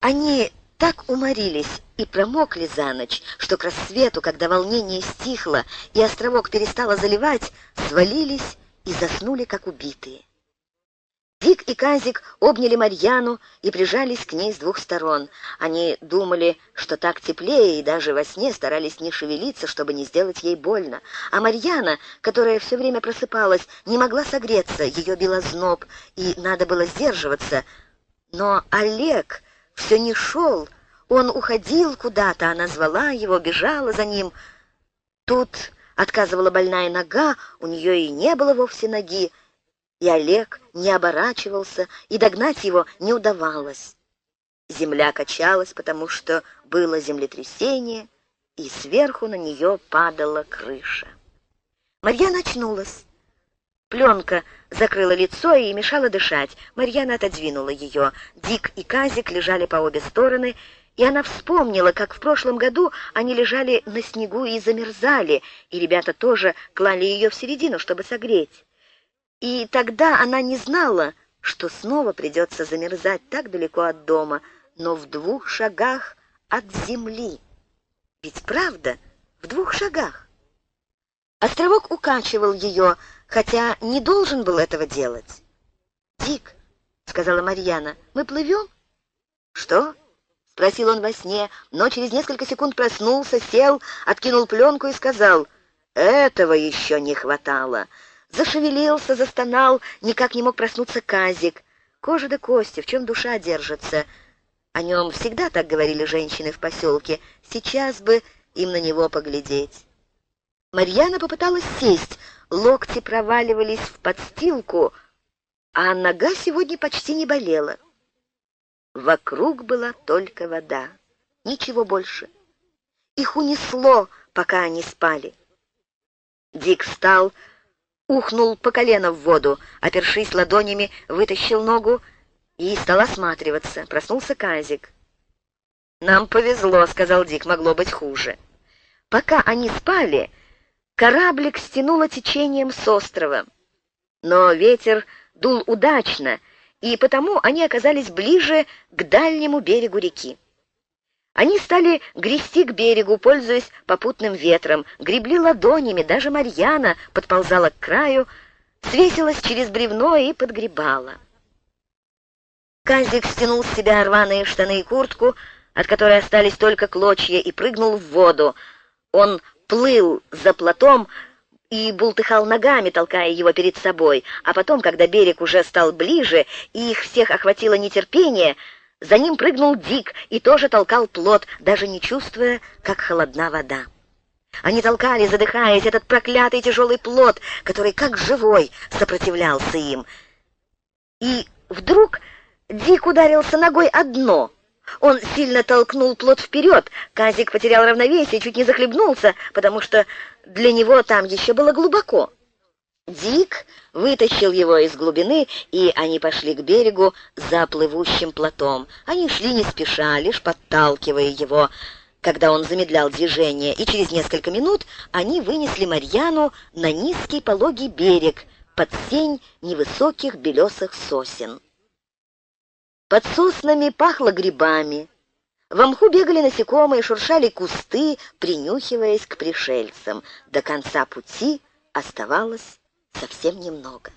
Они так уморились и промокли за ночь, что к рассвету, когда волнение стихло и островок перестало заливать, свалились и заснули, как убитые. Дик и Казик обняли Марьяну и прижались к ней с двух сторон. Они думали, что так теплее, и даже во сне старались не шевелиться, чтобы не сделать ей больно. А Марьяна, которая все время просыпалась, не могла согреться, ее била зноб, и надо было сдерживаться. Но Олег все не шел, он уходил куда-то, она звала его, бежала за ним. Тут отказывала больная нога, у нее и не было вовсе ноги, и Олег не оборачивался, и догнать его не удавалось. Земля качалась, потому что было землетрясение, и сверху на нее падала крыша. Марьяна очнулась. Пленка закрыла лицо и мешала дышать. Марьяна отодвинула ее. Дик и Казик лежали по обе стороны, и она вспомнила, как в прошлом году они лежали на снегу и замерзали, и ребята тоже клали ее в середину, чтобы согреть. И тогда она не знала, что снова придется замерзать так далеко от дома, но в двух шагах от земли. Ведь правда, в двух шагах. Островок укачивал ее, хотя не должен был этого делать. «Дик», — сказала Марьяна, — «мы плывем?» «Что?» — спросил он во сне, но через несколько секунд проснулся, сел, откинул пленку и сказал, «Этого еще не хватало». Зашевелился, застонал, никак не мог проснуться Казик. Кожа да кости, в чем душа держится. О нем всегда так говорили женщины в поселке. Сейчас бы им на него поглядеть. Марьяна попыталась сесть, локти проваливались в подстилку, а нога сегодня почти не болела. Вокруг была только вода, ничего больше. Их унесло, пока они спали. Дик встал, ухнул по колено в воду, опершись ладонями, вытащил ногу и стал осматриваться. Проснулся Казик. «Нам повезло», — сказал Дик, — «могло быть хуже». Пока они спали, кораблик стянуло течением с острова. Но ветер дул удачно, и потому они оказались ближе к дальнему берегу реки. Они стали грести к берегу, пользуясь попутным ветром, гребли ладонями, даже Марьяна подползала к краю, свесилась через бревно и подгребала. Казик стянул с себя рваные штаны и куртку, от которой остались только клочья, и прыгнул в воду. Он плыл за плотом и бултыхал ногами, толкая его перед собой, а потом, когда берег уже стал ближе и их всех охватило нетерпение, за ним прыгнул Дик и тоже толкал плот, даже не чувствуя, как холодна вода. Они толкали, задыхаясь, этот проклятый тяжелый плот, который, как живой, сопротивлялся им. И вдруг Дик ударился ногой о дно. Он сильно толкнул плот вперед. Казик потерял равновесие, чуть не захлебнулся, потому что для него там еще было глубоко. Дик вытащил его из глубины, и они пошли к берегу за плывущим плотом. Они шли не спеша, лишь подталкивая его, когда он замедлял движение, и через несколько минут они вынесли Марьяну на низкий пологий берег под сень невысоких белесых сосен. Под соснами пахло грибами. В мху бегали насекомые, шуршали кусты, принюхиваясь к пришельцам. До конца пути оставалось совсем немного.